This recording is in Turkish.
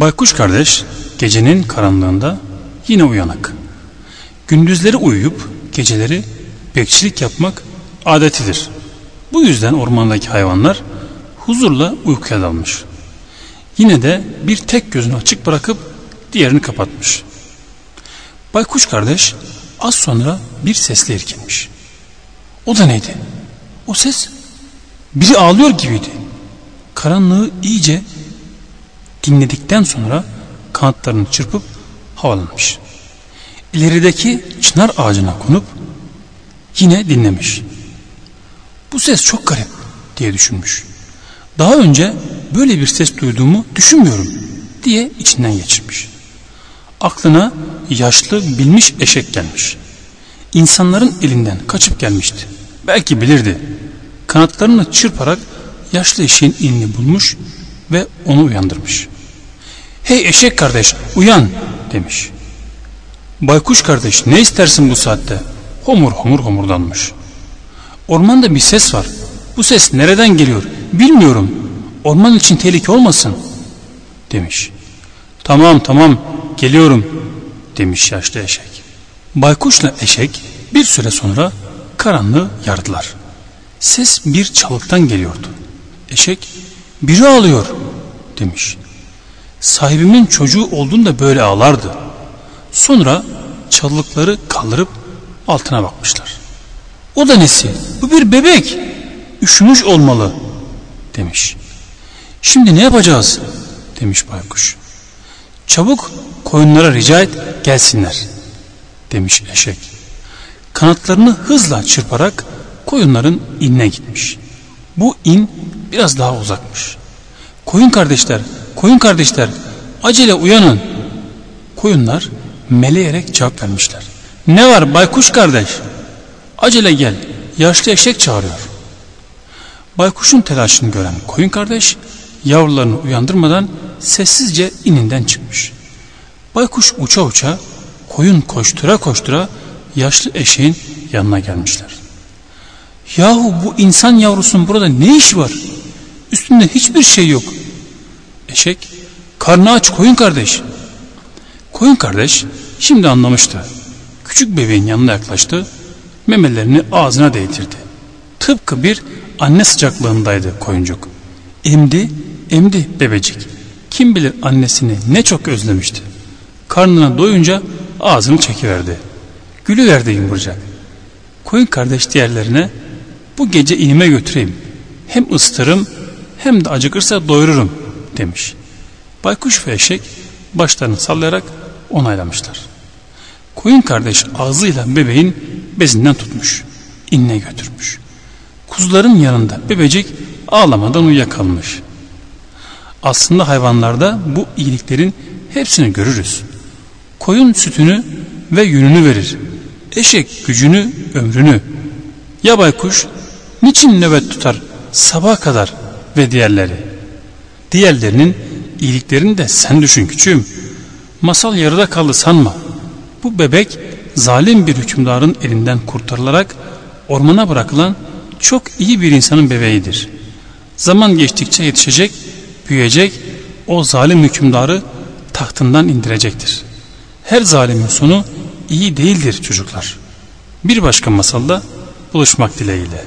Baykuş kardeş gecenin karanlığında yine uyanık. Gündüzleri uyuyup geceleri bekçilik yapmak adetidir. Bu yüzden ormandaki hayvanlar huzurla uykuya dalmış. Yine de bir tek gözünü açık bırakıp diğerini kapatmış. Baykuş kardeş az sonra bir sesle irkilmiş. O da neydi? O ses biri ağlıyor gibiydi. Karanlığı iyice dinledikten sonra kanatlarını çırpıp havalanmış. İlerideki çınar ağacına konup yine dinlemiş. Bu ses çok garip diye düşünmüş. Daha önce böyle bir ses duyduğumu düşünmüyorum diye içinden geçirmiş. Aklına yaşlı bilmiş eşek gelmiş. İnsanların elinden kaçıp gelmişti. Belki bilirdi. Kanatlarını çırparak yaşlı eşeğin inini bulmuş ve onu uyandırmış. Hey eşek kardeş uyan demiş. Baykuş kardeş ne istersin bu saatte? Homur homur homurdanmış. Ormanda bir ses var. Bu ses nereden geliyor? Bilmiyorum. Orman için tehlike olmasın demiş. Tamam tamam geliyorum demiş yaşlı eşek. Baykuşla eşek bir süre sonra karanlığı yardılar. Ses bir çalıktan geliyordu. Eşek biri ağlıyor demiş. Sahibimin çocuğu olduğunda böyle ağlardı. Sonra çalılıkları kaldırıp altına bakmışlar. O da nesi? Bu bir bebek. Üşümüş olmalı demiş. Şimdi ne yapacağız? demiş baykuş. Çabuk koyunlara rica et gelsinler demiş eşek. Kanatlarını hızla çırparak koyunların inine gitmiş. Bu in biraz daha uzakmış. Koyun kardeşler, koyun kardeşler acele uyanın. Koyunlar meleyerek cevap vermişler. Ne var baykuş kardeş? Acele gel. Yaşlı eşek çağırıyor. Baykuşun telaşını gören koyun kardeş yavrularını uyandırmadan sessizce ininden çıkmış. Baykuş uça uça koyun koştura koştura yaşlı eşeğin yanına gelmişler. Yahu bu insan yavrusunun burada ne iş var? Üstünde hiçbir şey yok. Eşek karnı aç koyun kardeş. Koyun kardeş şimdi anlamıştı. Küçük bebeğin yanına yaklaştı. Memelerini ağzına değdirdi. Tıpkı bir anne sıcaklığındaydı koyuncuk. Emdi, emdi bebecik. Kim bilir annesini ne çok özlemişti. Karnına doyunca ağzını çekiverdi. Gülüverdi yumurcak. Koyun kardeş diğerlerine bu gece inime götüreyim. Hem ıstırım hem de acıkırsa doyururum demiş. Baykuş ve eşek başlarını sallayarak onaylamışlar. Koyun kardeş ağzıyla bebeğin bezinden tutmuş. inine götürmüş. Kuzuların yanında bebecik ağlamadan uyuyakalmış. Aslında hayvanlarda bu iyiliklerin hepsini görürüz. Koyun sütünü ve yününü verir. Eşek gücünü, ömrünü. Ya baykuş niçin nöbet tutar sabaha kadar ve diğerleri? Diğerlerinin iyiliklerini de sen düşün küçüğüm. Masal yarıda kaldı sanma. Bu bebek zalim bir hükümdarın elinden kurtarılarak ormana bırakılan çok iyi bir insanın bebeğidir. Zaman geçtikçe yetişecek, büyüyecek, o zalim hükümdarı tahtından indirecektir. Her zalimin sonu iyi değildir çocuklar. Bir başka masalda buluşmak dileğiyle.